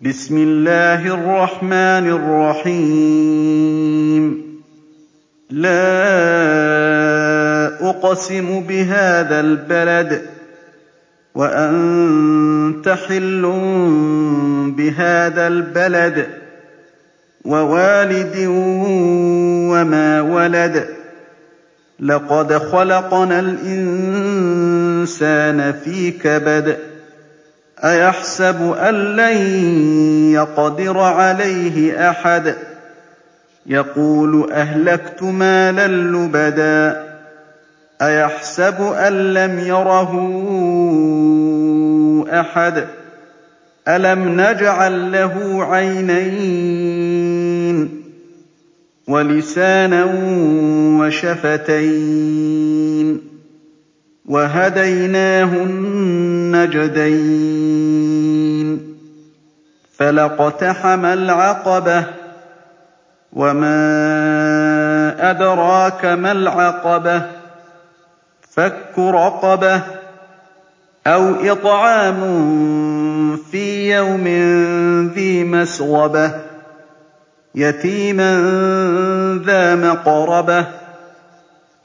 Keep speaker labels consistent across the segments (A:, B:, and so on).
A: بِسْمِ اللَّهِ الرَّحْمَٰنِ الرَّحِيمِ. لَا أُقْسِمُ بِهَٰذَا الْبَلَدِ وَأَنتَ حِلٌّ بِهَٰذَا الْبَلَدِ وَوَالِدٍ وَمَا وَلَدَ. لَقَدْ خَلَقْنَا الْإِنسَانَ فِي كَبَدٍ أَيَحْسَبُ أَن لَّن يَقْدِرَ عَلَيْهِ أَحَدٌ؟ يَقُولُ أَهْلَكْتُ مَالًا لُّبَدًا. أَيَحْسَبُ أَن لَّمْ يَرَهُ أَحَدٌ؟ أَلَمْ نَجْعَل لَّهُ عَيْنَيْنِ؟ وَلِسَانًا وَشَفَتَيْنِ. وَهَدَيْنَاهُ النَّجْدَيْنِ فَلَاقْتَحَمَ الْعَقَبَةَ وَمَا أَدْرَاكَ مَا الْعَقَبَةُ فَكُّ رَقَبَةٍ أَوْ إِطْعَامٌ فِي يَوْمٍ ذِي مَسْغَبَةٍ يَتِيمًا ذَا مَقْرَبَةٍ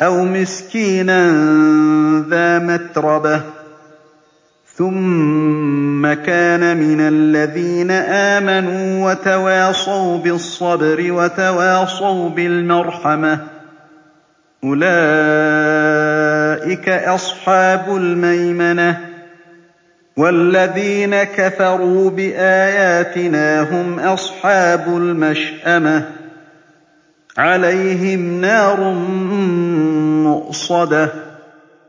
A: أَوْ مِسْكِينًا ذَا مَتْرَبَةٍ ثُمَّ كَانَ مِنَ الَّذِينَ آمَنُوا وَتَوَاصَوْا بِالصَّبْرِ وَتَوَاصَوْا بِالْمَرْحَمَةِ أُولَٰئِكَ أَصْحَابُ الْمَيْمَنَةِ ۖ وَالَّذِينَ كَفَرُوا بِآيَاتِنَا هُمْ أَصْحَابُ الْمَشْأَمَةِ ۖ عَلَيْهِمْ نَارٌ مُّؤْصَدَةٌ